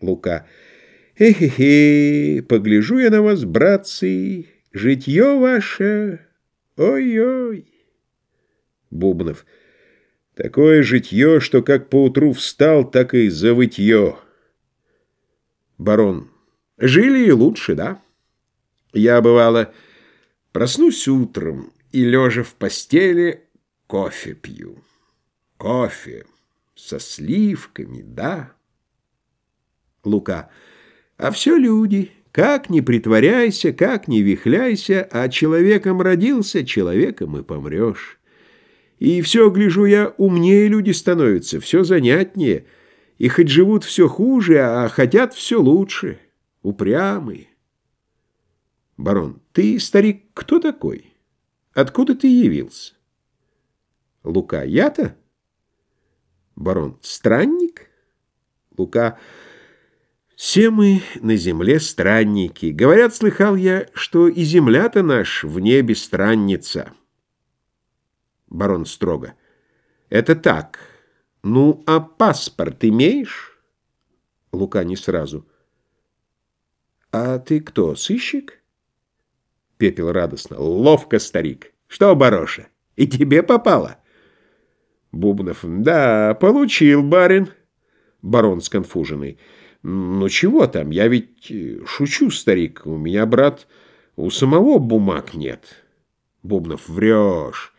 Лука. Хе-хе-хе, погляжу я на вас, братцы, житье ваше, ой-ой. Бубнов. Такое житье, что как поутру встал, так и завытье. Барон. Жили и лучше, да? Я, бывало, проснусь утром и, лежа в постели, кофе пью. Кофе со сливками, да? Лука. А все люди. Как ни притворяйся, как ни вихляйся, а человеком родился, человеком и помрешь. И все, гляжу я, умнее люди становятся, все занятнее. И хоть живут все хуже, а хотят все лучше. Упрямые. Барон, ты, старик, кто такой? Откуда ты явился? Лука, я-то? Барон, странник? Лука, все мы на земле странники. Говорят, слыхал я, что и земля-то наш в небе странница. Барон строго. Это так. Ну, а паспорт имеешь? Лука не сразу. А ты кто, сыщик? Пепел радостно. Ловко, старик. Что, Бароша, и тебе попало? Бубнов. Да, получил, барин. Барон сконфуженный. «Ну чего там, я ведь э, шучу, старик, у меня, брат, у самого бумаг нет». Бубнов, врешь.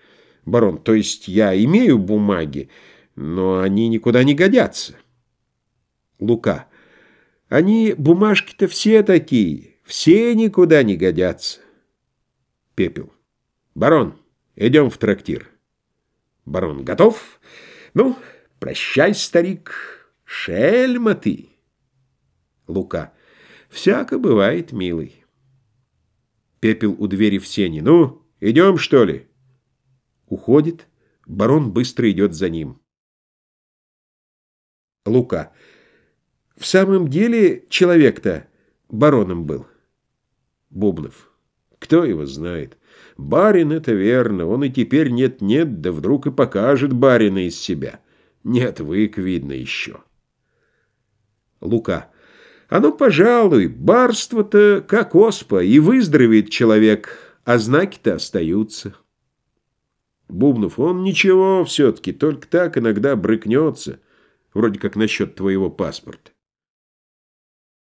Барон, то есть я имею бумаги, но они никуда не годятся. Лука, они, бумажки-то все такие, все никуда не годятся. Пепел, барон, идем в трактир. Барон, готов? Ну, прощай, старик, шельма ты. Лука. Всяко бывает, милый. Пепел у двери в сене. Ну, идем, что ли? Уходит. Барон быстро идет за ним. Лука. В самом деле человек-то бароном был. Бубнов. Кто его знает? Барин — это верно. Он и теперь нет-нет, да вдруг и покажет барина из себя. Не отвык, видно, еще. Лука. Ну, пожалуй, барство-то как оспа, и выздоровеет человек, а знаки-то остаются. Бубнов, он ничего все-таки, только так иногда брыкнется, вроде как насчет твоего паспорта.